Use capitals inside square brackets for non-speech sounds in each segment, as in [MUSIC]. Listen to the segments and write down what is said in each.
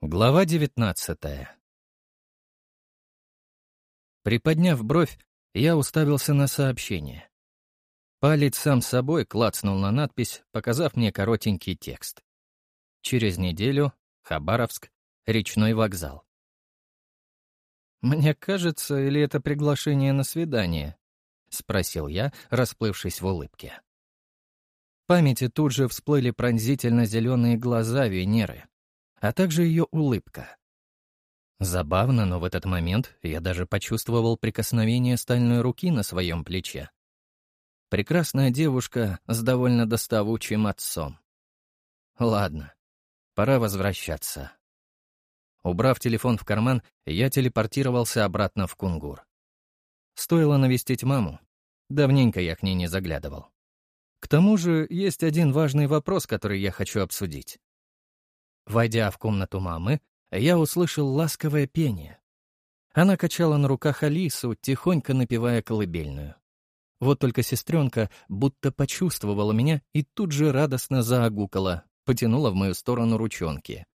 Глава девятнадцатая Приподняв бровь, я уставился на сообщение. Палец сам собой клацнул на надпись, показав мне коротенький текст. Через неделю — Хабаровск, речной вокзал. «Мне кажется, или это приглашение на свидание?» — спросил я, расплывшись в улыбке. В памяти тут же всплыли пронзительно зеленые глаза Венеры, а также ее улыбка. Забавно, но в этот момент я даже почувствовал прикосновение стальной руки на своем плече. Прекрасная девушка с довольно доставучим отцом. Ладно, пора возвращаться. Убрав телефон в карман, я телепортировался обратно в Кунгур. Стоило навестить маму. Давненько я к ней не заглядывал. К тому же есть один важный вопрос, который я хочу обсудить. Войдя в комнату мамы, я услышал ласковое пение. Она качала на руках Алису, тихонько напевая колыбельную. Вот только сестренка будто почувствовала меня и тут же радостно заагукала, потянула в мою сторону ручонки.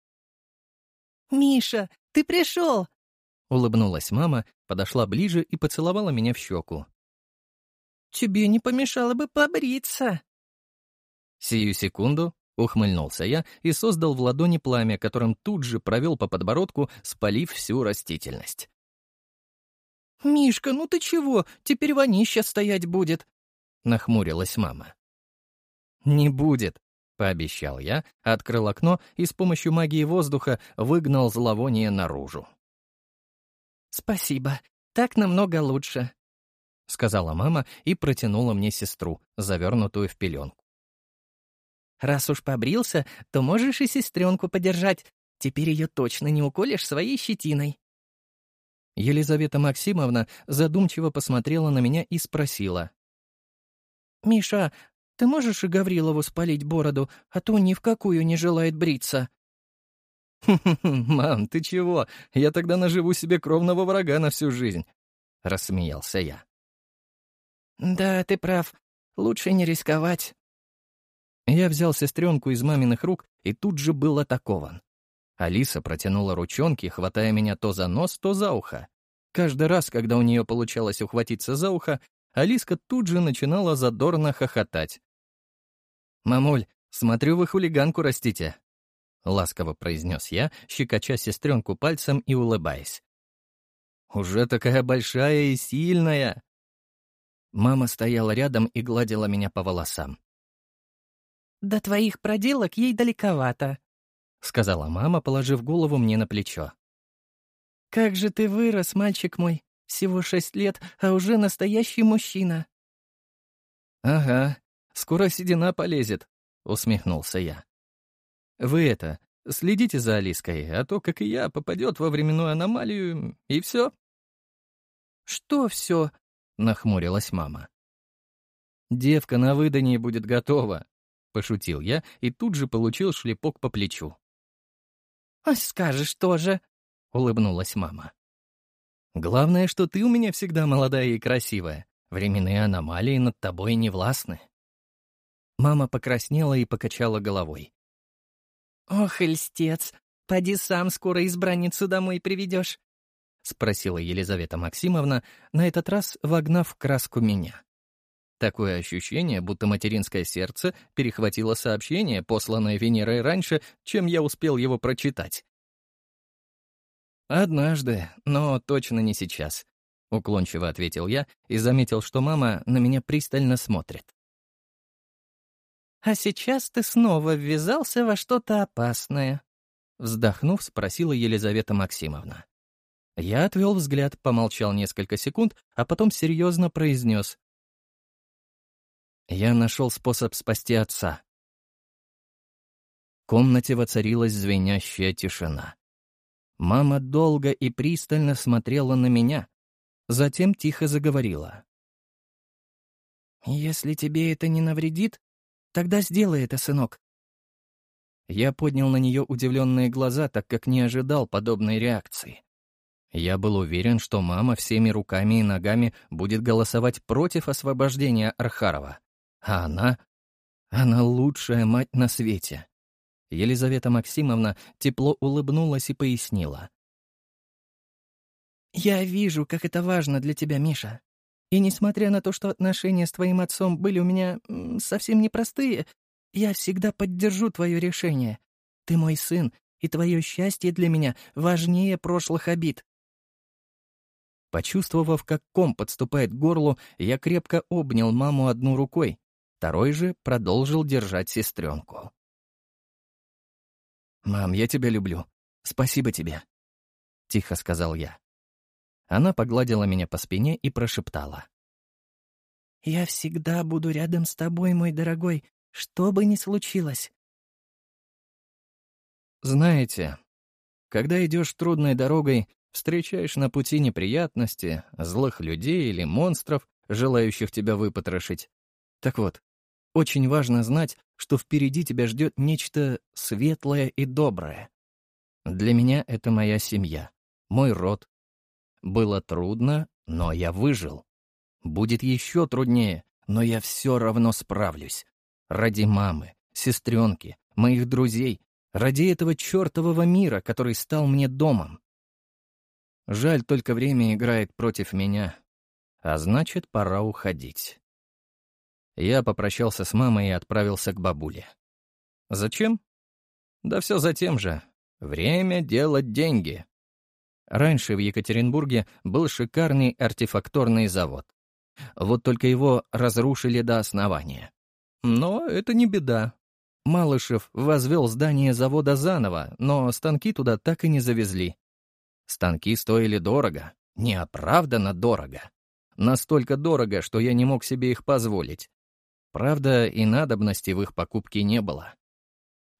«Миша, ты пришел!» Улыбнулась мама, подошла ближе и поцеловала меня в щеку. «Тебе не помешало бы побриться!» Сию секунду Ухмыльнулся я и создал в ладони пламя, которым тут же провел по подбородку, спалив всю растительность. «Мишка, ну ты чего? Теперь вонища стоять будет!» — нахмурилась мама. «Не будет», — пообещал я, открыл окно и с помощью магии воздуха выгнал зловоние наружу. «Спасибо, так намного лучше», — сказала мама и протянула мне сестру, завернутую в пеленку. Раз уж побрился, то можешь и сестренку подержать. Теперь ее точно не уколешь своей щетиной». Елизавета Максимовна задумчиво посмотрела на меня и спросила. «Миша, ты можешь и Гаврилову спалить бороду, а то ни в какую не желает бриться?» «Мам, ты чего? Я тогда наживу себе кровного врага на всю жизнь», — рассмеялся я. «Да, ты прав. Лучше не рисковать», я взял сестренку из маминых рук и тут же был атакован. Алиса протянула ручонки, хватая меня то за нос, то за ухо. Каждый раз, когда у нее получалось ухватиться за ухо, Алиска тут же начинала задорно хохотать. «Мамуль, смотрю, вы хулиганку растите», — ласково произнес я, щекоча сестренку пальцем и улыбаясь. «Уже такая большая и сильная!» Мама стояла рядом и гладила меня по волосам. «До твоих проделок ей далековато», — сказала мама, положив голову мне на плечо. «Как же ты вырос, мальчик мой! Всего шесть лет, а уже настоящий мужчина!» «Ага, скоро седина полезет», — усмехнулся я. «Вы это, следите за Алиской, а то, как и я, попадет во временную аномалию, и все». «Что все?» — нахмурилась мама. «Девка на выдании будет готова», Пошутил я и тут же получил шлепок по плечу. «А скажешь тоже», — улыбнулась мама. «Главное, что ты у меня всегда молодая и красивая. Временные аномалии над тобой не властны». Мама покраснела и покачала головой. «Ох, льстец, поди сам скоро избранницу домой приведешь», — спросила Елизавета Максимовна, на этот раз вогнав краску меня. Такое ощущение, будто материнское сердце перехватило сообщение, посланное Венерой раньше, чем я успел его прочитать. «Однажды, но точно не сейчас», — уклончиво ответил я и заметил, что мама на меня пристально смотрит. «А сейчас ты снова ввязался во что-то опасное», — вздохнув, спросила Елизавета Максимовна. Я отвел взгляд, помолчал несколько секунд, а потом серьезно произнес. Я нашел способ спасти отца. В комнате воцарилась звенящая тишина. Мама долго и пристально смотрела на меня, затем тихо заговорила. «Если тебе это не навредит, тогда сделай это, сынок». Я поднял на нее удивленные глаза, так как не ожидал подобной реакции. Я был уверен, что мама всеми руками и ногами будет голосовать против освобождения Архарова. А она... Она лучшая мать на свете. Елизавета Максимовна тепло улыбнулась и пояснила. «Я вижу, как это важно для тебя, Миша. И несмотря на то, что отношения с твоим отцом были у меня совсем непростые, я всегда поддержу твое решение. Ты мой сын, и твое счастье для меня важнее прошлых обид». Почувствовав, как ком подступает к горлу, я крепко обнял маму одну рукой, второй же продолжил держать сестренку. «Мам, я тебя люблю. Спасибо тебе», — тихо сказал я. Она погладила меня по спине и прошептала. «Я всегда буду рядом с тобой, мой дорогой, что бы ни случилось». Знаете, когда идешь трудной дорогой, встречаешь на пути неприятности, злых людей или монстров, желающих тебя выпотрошить. Так вот, очень важно знать, что впереди тебя ждет нечто светлое и доброе. Для меня это моя семья, мой род. Было трудно, но я выжил. Будет еще труднее, но я все равно справлюсь. Ради мамы, сестренки, моих друзей, ради этого чертового мира, который стал мне домом. Жаль, только время играет против меня, а значит, пора уходить. Я попрощался с мамой и отправился к бабуле. Зачем? Да все за тем же. Время делать деньги. Раньше в Екатеринбурге был шикарный артефакторный завод. Вот только его разрушили до основания. Но это не беда. Малышев возвел здание завода заново, но станки туда так и не завезли. Станки стоили дорого, неоправданно дорого. Настолько дорого, что я не мог себе их позволить. Правда, и надобности в их покупке не было.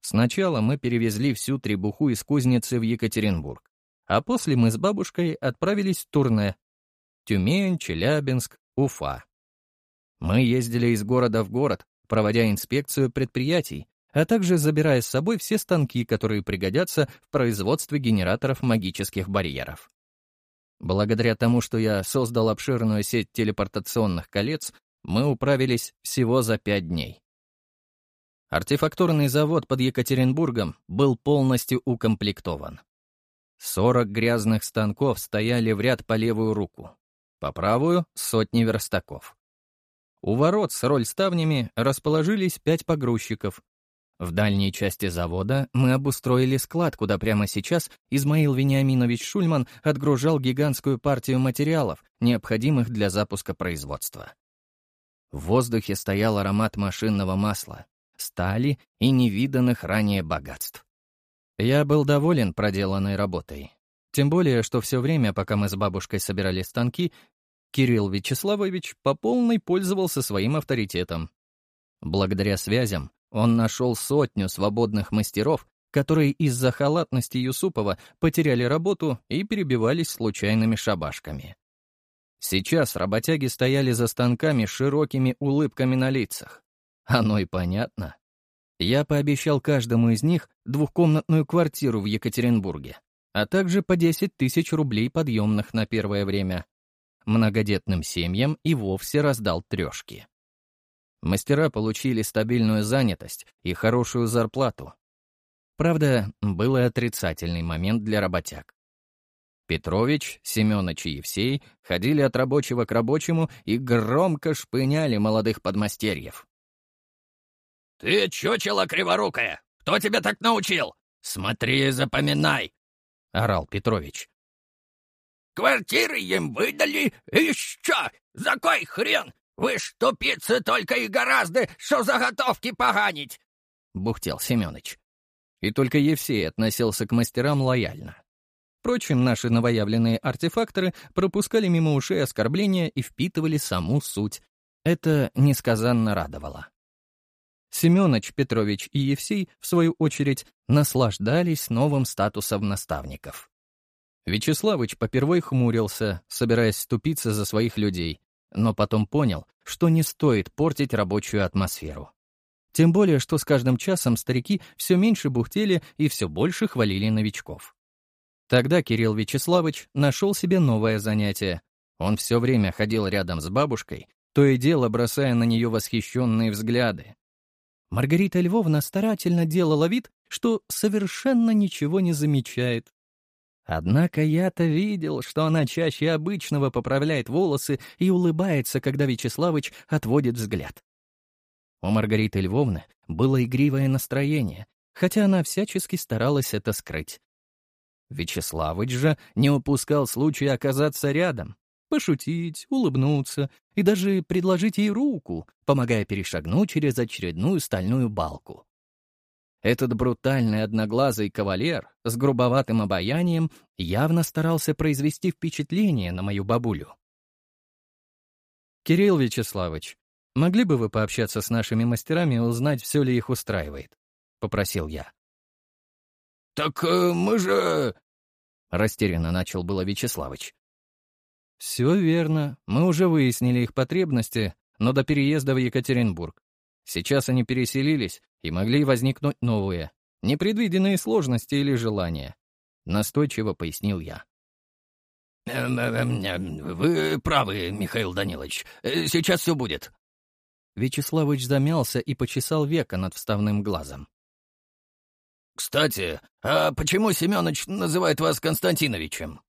Сначала мы перевезли всю требуху из кузницы в Екатеринбург, а после мы с бабушкой отправились в турне. Тюмень, Челябинск, Уфа. Мы ездили из города в город, проводя инспекцию предприятий, а также забирая с собой все станки, которые пригодятся в производстве генераторов магических барьеров. Благодаря тому, что я создал обширную сеть телепортационных колец, мы управились всего за пять дней. Артефактурный завод под Екатеринбургом был полностью укомплектован. 40 грязных станков стояли в ряд по левую руку, по правую — сотни верстаков. У ворот с рольставнями расположились пять погрузчиков. В дальней части завода мы обустроили склад, куда прямо сейчас Измаил Вениаминович Шульман отгружал гигантскую партию материалов, необходимых для запуска производства. В воздухе стоял аромат машинного масла, стали и невиданных ранее богатств. Я был доволен проделанной работой. Тем более, что все время, пока мы с бабушкой собирали станки, Кирилл Вячеславович по полной пользовался своим авторитетом. Благодаря связям он нашел сотню свободных мастеров, которые из-за халатности Юсупова потеряли работу и перебивались случайными шабашками. Сейчас работяги стояли за станками с широкими улыбками на лицах. Оно и понятно. Я пообещал каждому из них двухкомнатную квартиру в Екатеринбурге, а также по 10 тысяч рублей подъемных на первое время. Многодетным семьям и вовсе раздал трешки. Мастера получили стабильную занятость и хорошую зарплату. Правда, был и отрицательный момент для работяг. Петрович, Семёныч и Евсей ходили от рабочего к рабочему и громко шпыняли молодых подмастерьев. «Ты чучело криворукое! Кто тебя так научил? Смотри и запоминай!» — орал Петрович. «Квартиры им выдали, и что? За кой хрен? Вы ж тупицы только и гораздо, что заготовки поганить!» — бухтел Семёныч. И только Евсей относился к мастерам лояльно. Впрочем, наши новоявленные артефакторы пропускали мимо ушей оскорбления и впитывали саму суть. Это несказанно радовало. Семёныч, Петрович и Евсей, в свою очередь, наслаждались новым статусом наставников. Вячеславыч попервой хмурился, собираясь ступиться за своих людей, но потом понял, что не стоит портить рабочую атмосферу. Тем более, что с каждым часом старики все меньше бухтели и все больше хвалили новичков. Тогда Кирилл Вячеславович нашел себе новое занятие. Он все время ходил рядом с бабушкой, то и дело бросая на нее восхищенные взгляды. Маргарита Львовна старательно делала вид, что совершенно ничего не замечает. Однако я-то видел, что она чаще обычного поправляет волосы и улыбается, когда Вячеславыч отводит взгляд. У Маргариты Львовны было игривое настроение, хотя она всячески старалась это скрыть. Вячеславыч же не упускал случая оказаться рядом, пошутить, улыбнуться и даже предложить ей руку, помогая перешагнуть через очередную стальную балку. Этот брутальный одноглазый кавалер с грубоватым обаянием явно старался произвести впечатление на мою бабулю. «Кирилл Вячеславович, могли бы вы пообщаться с нашими мастерами и узнать, все ли их устраивает?» — попросил я. «Так э, мы же...» — растерянно начал было Вячеславович. «Все верно. Мы уже выяснили их потребности, но до переезда в Екатеринбург. Сейчас они переселились, и могли возникнуть новые, непредвиденные сложности или желания. Настойчиво пояснил я. Эм, эм, эм, «Вы правы, Михаил Данилович. Э, сейчас все будет». Вячеславович замялся и почесал века над вставным глазом. «Кстати, а почему Семёныч называет вас Константиновичем?»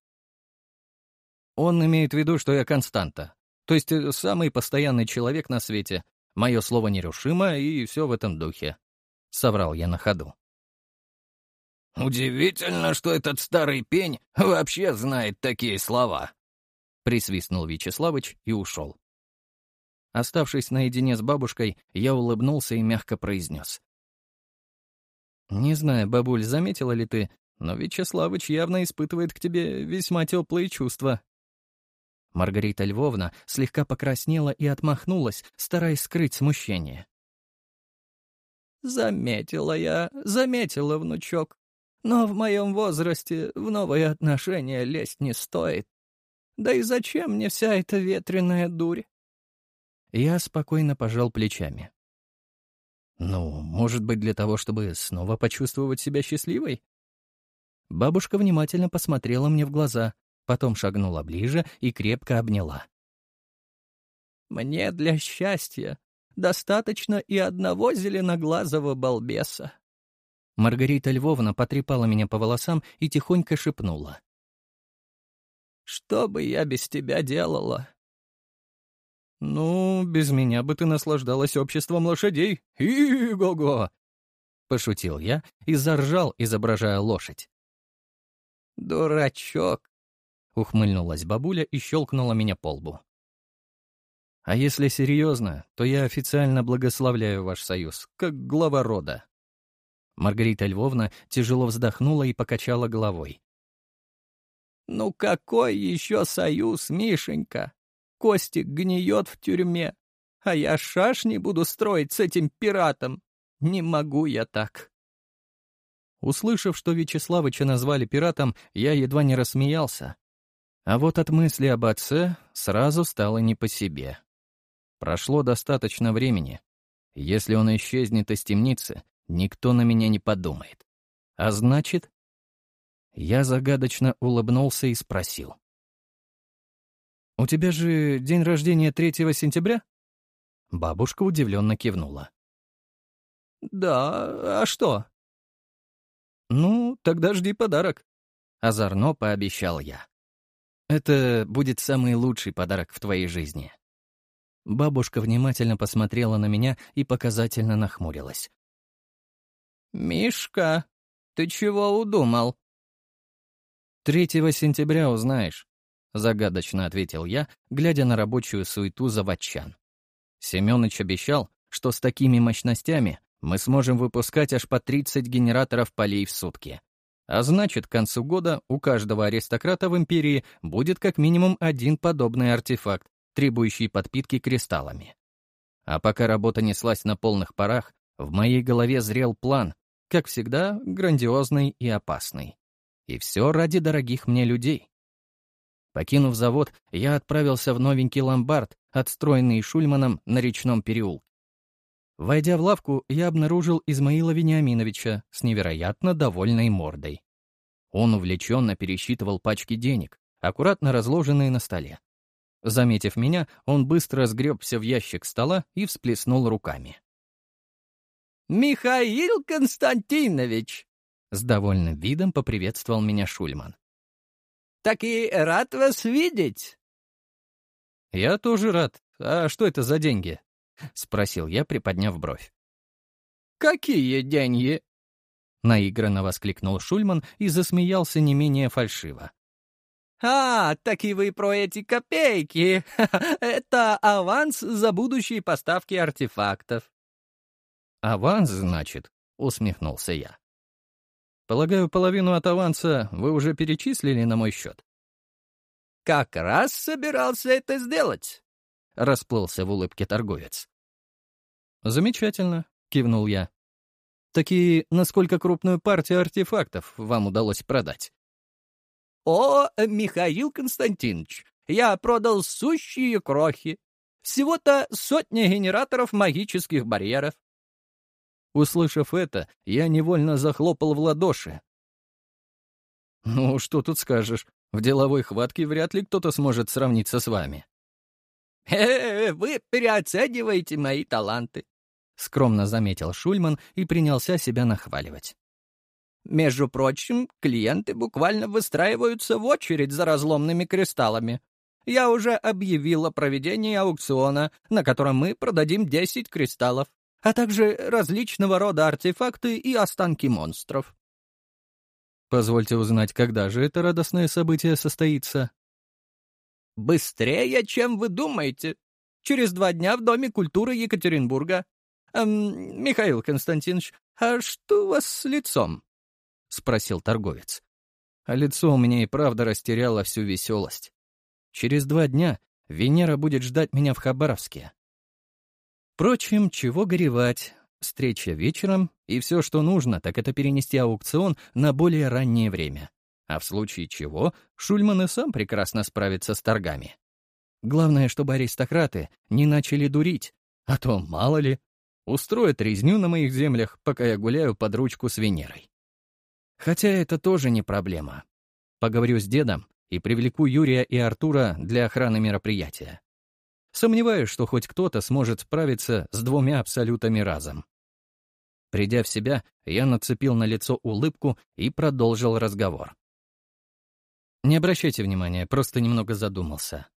Он имеет в виду, что я Константа, то есть э, самый постоянный человек на свете. Мое слово нерушимо, и все в этом духе. — соврал я на ходу. «Удивительно, что этот старый пень вообще знает такие слова», — присвистнул Вячеславыч и ушел. Оставшись наедине с бабушкой, я улыбнулся и мягко произнес. «Не знаю, бабуль, заметила ли ты, но Вячеславыч явно испытывает к тебе весьма теплые чувства». Маргарита Львовна слегка покраснела и отмахнулась, стараясь скрыть смущение. Заметила я, заметила, внучок. Но в моем возрасте в новые отношения лезть не стоит. Да и зачем мне вся эта ветреная дурь? Я спокойно пожал плечами. Ну, может быть, для того, чтобы снова почувствовать себя счастливой? Бабушка внимательно посмотрела мне в глаза, потом шагнула ближе и крепко обняла. «Мне для счастья достаточно и одного зеленоглазого балбеса. Маргарита Львовна потрепала меня по волосам и тихонько шепнула. «Что бы я без тебя делала?» «Ну, без меня бы ты наслаждалась обществом лошадей. И-го-го!» Пошутил я и заржал, изображая лошадь. «Дурачок!» — ухмыльнулась бабуля и щелкнула меня по лбу. А если серьезно, то я официально благословляю ваш союз, как глава рода». Маргарита Львовна тяжело вздохнула и покачала головой. «Ну какой еще союз, Мишенька? Костик гниет в тюрьме, а я шашни буду строить с этим пиратом. Не могу я так». Услышав, что Вячеславыча назвали пиратом, я едва не рассмеялся. А вот от мысли об отце сразу стало не по себе. Прошло достаточно времени. Если он исчезнет из темницы, никто на меня не подумает. А значит... Я загадочно улыбнулся и спросил. «У тебя же день рождения 3 сентября?» Бабушка удивленно кивнула. «Да, а что?» «Ну, тогда жди подарок», — озорно пообещал я. «Это будет самый лучший подарок в твоей жизни». Бабушка внимательно посмотрела на меня и показательно нахмурилась. «Мишка, ты чего удумал?» «Третьего сентября узнаешь», — загадочно ответил я, глядя на рабочую суету заводчан. Семёныч обещал, что с такими мощностями мы сможем выпускать аж по 30 генераторов полей в сутки. А значит, к концу года у каждого аристократа в империи будет как минимум один подобный артефакт, требующий подпитки кристаллами. А пока работа неслась на полных парах, в моей голове зрел план, как всегда, грандиозный и опасный. И все ради дорогих мне людей. Покинув завод, я отправился в новенький ломбард, отстроенный Шульманом на речном переулке. Войдя в лавку, я обнаружил Измаила Вениаминовича с невероятно довольной мордой. Он увлеченно пересчитывал пачки денег, аккуратно разложенные на столе. Заметив меня, он быстро сгреб все в ящик стола и всплеснул руками. Михаил Константинович!» С довольным видом поприветствовал меня Шульман. «Так и рад вас видеть!» «Я тоже рад. А что это за деньги?» — спросил я, приподняв бровь. «Какие деньги?» — наигранно воскликнул Шульман и засмеялся не менее фальшиво. «А, так и вы про эти копейки! [LAUGHS] Это аванс за будущие поставки артефактов». «Аванс, значит?» — усмехнулся я. «Полагаю, половину от аванса вы уже перечислили на мой счет?» «Как раз собирался это сделать», — расплылся в улыбке торговец. «Замечательно», — кивнул я. «Такие, насколько крупную партию артефактов вам удалось продать?» «О, Михаил Константинович, я продал сущие крохи. Всего-то сотня генераторов магических барьеров». Услышав это, я невольно захлопал в ладоши. «Ну, что тут скажешь? В деловой хватке вряд ли кто-то сможет сравниться с вами». «Э, -э вы переоцениваете мои таланты», — скромно заметил Шульман и принялся себя нахваливать. Между прочим, клиенты буквально выстраиваются в очередь за разломными кристаллами. Я уже объявил о проведении аукциона, на котором мы продадим 10 кристаллов, а также различного рода артефакты и останки монстров. Позвольте узнать, когда же это радостное событие состоится? Быстрее, чем вы думаете. Через два дня в Доме культуры Екатеринбурга. Эм, Михаил Константинович, а что у вас с лицом? — спросил торговец. А лицо у меня и правда растеряло всю веселость. Через два дня Венера будет ждать меня в Хабаровске. Впрочем, чего горевать. Встреча вечером, и все, что нужно, так это перенести аукцион на более раннее время. А в случае чего, Шульман и сам прекрасно справится с торгами. Главное, чтобы аристократы не начали дурить, а то, мало ли, устроят резню на моих землях, пока я гуляю под ручку с Венерой. Хотя это тоже не проблема. Поговорю с дедом и привлеку Юрия и Артура для охраны мероприятия. Сомневаюсь, что хоть кто-то сможет справиться с двумя абсолютами разом. Придя в себя, я нацепил на лицо улыбку и продолжил разговор. Не обращайте внимания, просто немного задумался.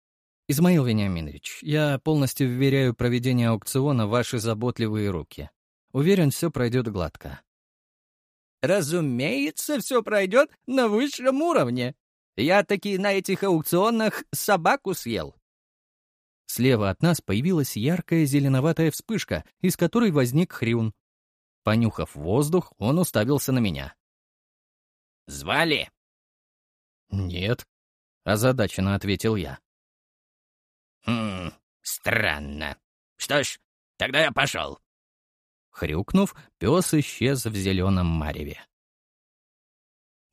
Измаил Вениаминович, я полностью вверяю проведение аукциона в ваши заботливые руки. Уверен, все пройдет гладко. Разумеется, все пройдет на высшем уровне. Я таки на этих аукционах собаку съел. Слева от нас появилась яркая зеленоватая вспышка, из которой возник Хрюн. Понюхав воздух, он уставился на меня. «Звали?» «Нет», — озадаченно ответил я. «Хм, странно. Что ж, тогда я пошел. Хрюкнув, пес исчез в зеленом мареве.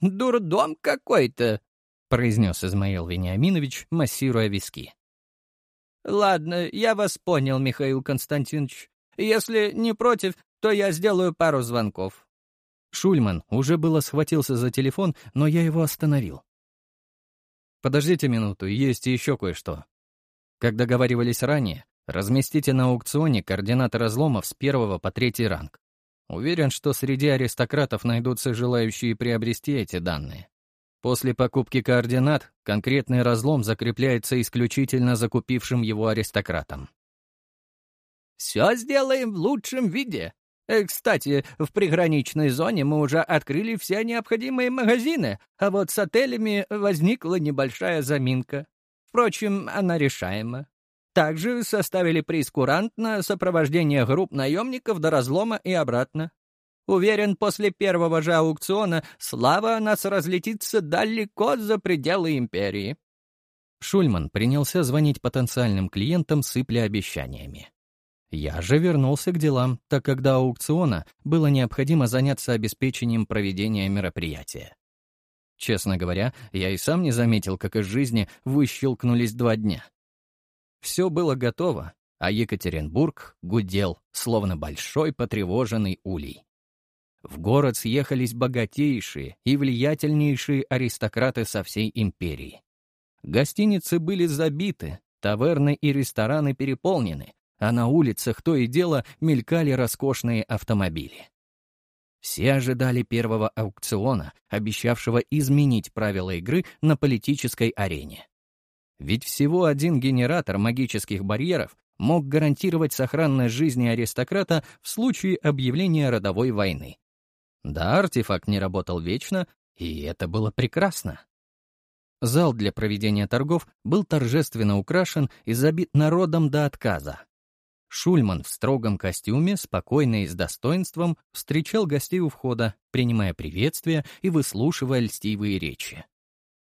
«Дурдом какой-то», — произнес Измаил Вениаминович, массируя виски. «Ладно, я вас понял, Михаил Константинович. Если не против, то я сделаю пару звонков». Шульман уже было схватился за телефон, но я его остановил. «Подождите минуту, есть еще кое-что. Как договаривались ранее, Разместите на аукционе координаты разломов с первого по третий ранг. Уверен, что среди аристократов найдутся желающие приобрести эти данные. После покупки координат конкретный разлом закрепляется исключительно закупившим его аристократом. «Все сделаем в лучшем виде. Э, кстати, в приграничной зоне мы уже открыли все необходимые магазины, а вот с отелями возникла небольшая заминка. Впрочем, она решаема. Также составили прейскурант на сопровождение групп наемников до разлома и обратно. Уверен, после первого же аукциона слава о нас разлетится далеко за пределы империи. Шульман принялся звонить потенциальным клиентам, сыпля обещаниями. Я же вернулся к делам, так как до аукциона было необходимо заняться обеспечением проведения мероприятия. Честно говоря, я и сам не заметил, как из жизни выщелкнулись два дня. Все было готово, а Екатеринбург гудел, словно большой потревоженный улей. В город съехались богатейшие и влиятельнейшие аристократы со всей империи. Гостиницы были забиты, таверны и рестораны переполнены, а на улицах то и дело мелькали роскошные автомобили. Все ожидали первого аукциона, обещавшего изменить правила игры на политической арене. Ведь всего один генератор магических барьеров мог гарантировать сохранность жизни аристократа в случае объявления родовой войны. Да, артефакт не работал вечно, и это было прекрасно. Зал для проведения торгов был торжественно украшен и забит народом до отказа. Шульман в строгом костюме, спокойно и с достоинством, встречал гостей у входа, принимая приветствия и выслушивая льстивые речи.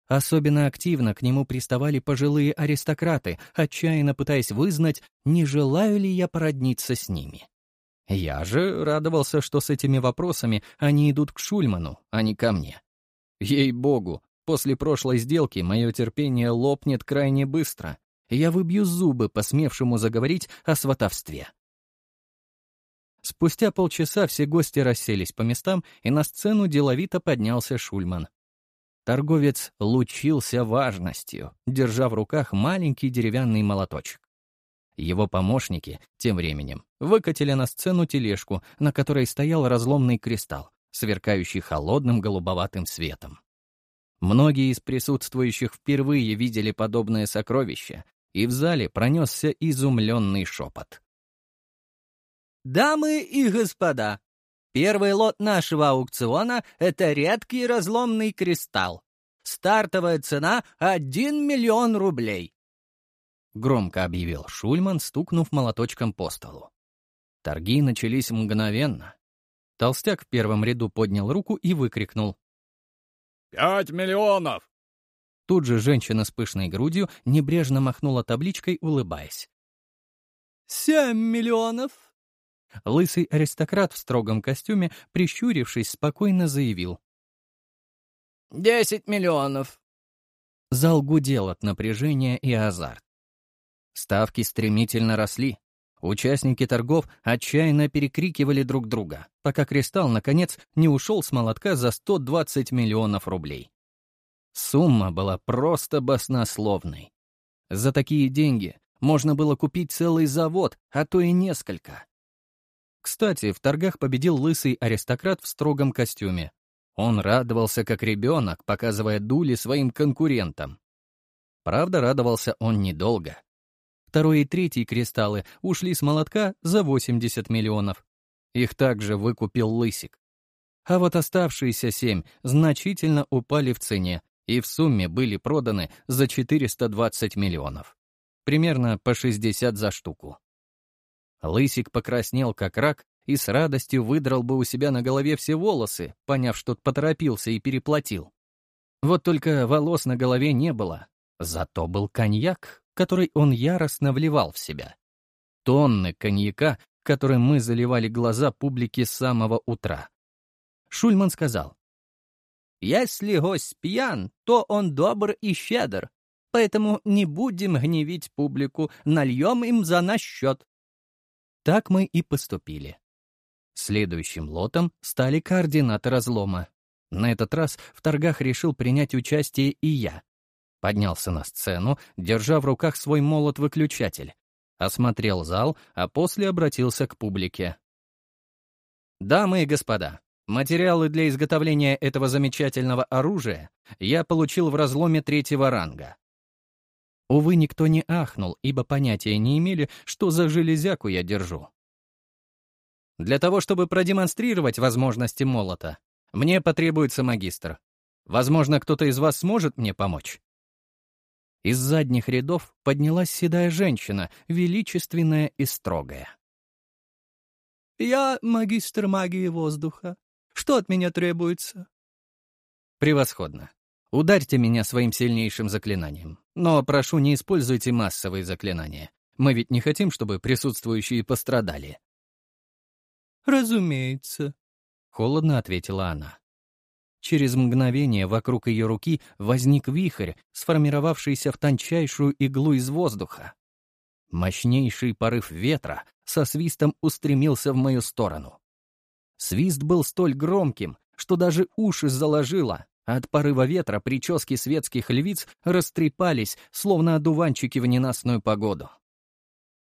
Особенно активно к нему приставали пожилые аристократы, отчаянно пытаясь вызнать, не желаю ли я породниться с ними. Я же радовался, что с этими вопросами они идут к Шульману, а не ко мне. Ей-богу, после прошлой сделки мое терпение лопнет крайне быстро, я выбью зубы, посмевшему заговорить о сватовстве. Спустя полчаса все гости расселись по местам, и на сцену деловито поднялся Шульман. Торговец лучился важностью, держа в руках маленький деревянный молоточек. Его помощники, тем временем, выкатили на сцену тележку, на которой стоял разломный кристалл, сверкающий холодным голубоватым светом. Многие из присутствующих впервые видели подобное сокровище, и в зале пронесся изумленный шепот. «Дамы и господа, Первый лот нашего аукциона — это редкий разломный кристалл. Стартовая цена — 1 миллион рублей. Громко объявил Шульман, стукнув молоточком по столу. Торги начались мгновенно. Толстяк в первом ряду поднял руку и выкрикнул. «Пять миллионов!» Тут же женщина с пышной грудью небрежно махнула табличкой, улыбаясь. «Семь миллионов!» Лысый аристократ в строгом костюме, прищурившись, спокойно заявил. «Десять миллионов!» Зал гудел от напряжения и азарт. Ставки стремительно росли. Участники торгов отчаянно перекрикивали друг друга, пока «Кристалл», наконец, не ушел с молотка за 120 миллионов рублей. Сумма была просто баснословной. За такие деньги можно было купить целый завод, а то и несколько. Кстати, в торгах победил лысый аристократ в строгом костюме. Он радовался как ребенок, показывая дули своим конкурентам. Правда, радовался он недолго. Второй и третий кристаллы ушли с молотка за 80 миллионов. Их также выкупил Лысик. А вот оставшиеся семь значительно упали в цене и в сумме были проданы за 420 миллионов. Примерно по 60 за штуку. Лысик покраснел, как рак, и с радостью выдрал бы у себя на голове все волосы, поняв, что поторопился и переплатил. Вот только волос на голове не было. Зато был коньяк, который он яростно вливал в себя. Тонны коньяка, которым мы заливали глаза публике с самого утра. Шульман сказал, «Если гость пьян, то он добр и щедр, поэтому не будем гневить публику, нальем им за наш счет. Так мы и поступили. Следующим лотом стали координаты разлома. На этот раз в торгах решил принять участие и я. Поднялся на сцену, держа в руках свой молот-выключатель. Осмотрел зал, а после обратился к публике. «Дамы и господа, материалы для изготовления этого замечательного оружия я получил в разломе третьего ранга. Увы, никто не ахнул, ибо понятия не имели, что за железяку я держу. Для того, чтобы продемонстрировать возможности молота, мне потребуется магистр. Возможно, кто-то из вас сможет мне помочь?» Из задних рядов поднялась седая женщина, величественная и строгая. «Я магистр магии воздуха. Что от меня требуется?» «Превосходно. Ударьте меня своим сильнейшим заклинанием. Но прошу, не используйте массовые заклинания. Мы ведь не хотим, чтобы присутствующие пострадали». «Разумеется», — холодно ответила она. Через мгновение вокруг ее руки возник вихрь, сформировавшийся в тончайшую иглу из воздуха. Мощнейший порыв ветра со свистом устремился в мою сторону. Свист был столь громким, что даже уши заложило, от порыва ветра прически светских львиц растрепались, словно одуванчики в ненастную погоду.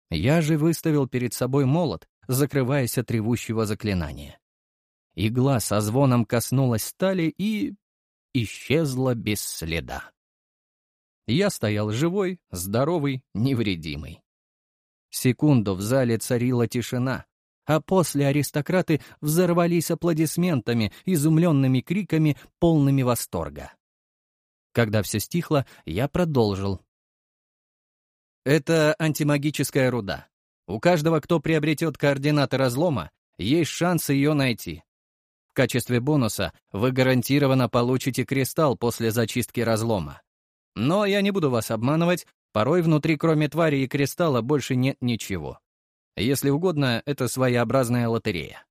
Я же выставил перед собой молот, закрываясь от ревущего заклинания. Игла со звоном коснулась стали и... исчезла без следа. Я стоял живой, здоровый, невредимый. Секунду в зале царила тишина, а после аристократы взорвались аплодисментами, изумленными криками, полными восторга. Когда все стихло, я продолжил. Это антимагическая руда. У каждого, кто приобретет координаты разлома, есть шанс ее найти. Качестве бонуса вы гарантированно получите кристалл после зачистки разлома. Но я не буду вас обманывать, порой внутри кроме твари и кристалла больше нет ничего. Если угодно, это своеобразная лотерея.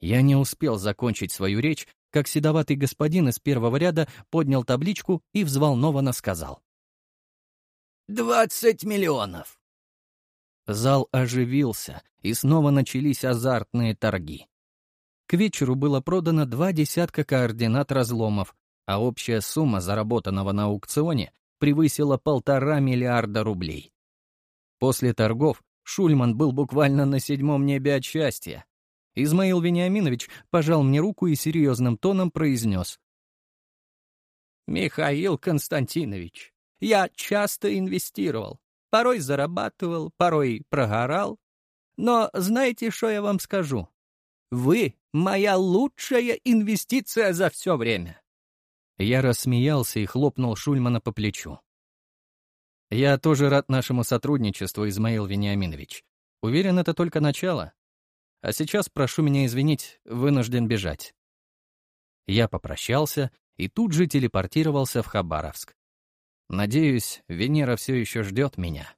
Я не успел закончить свою речь, как седоватый господин из первого ряда поднял табличку и взволнованно сказал. «Двадцать миллионов!» Зал оживился, и снова начались азартные торги. К вечеру было продано два десятка координат разломов, а общая сумма заработанного на аукционе превысила полтора миллиарда рублей. После торгов Шульман был буквально на седьмом небе от счастья. Измаил Вениаминович пожал мне руку и серьезным тоном произнес. «Михаил Константинович, я часто инвестировал, порой зарабатывал, порой прогорал. Но знаете, что я вам скажу? Вы — моя лучшая инвестиция за все время. Я рассмеялся и хлопнул Шульмана по плечу. «Я тоже рад нашему сотрудничеству, Измаил Вениаминович. Уверен, это только начало. А сейчас, прошу меня извинить, вынужден бежать». Я попрощался и тут же телепортировался в Хабаровск. Надеюсь, Венера все еще ждет меня.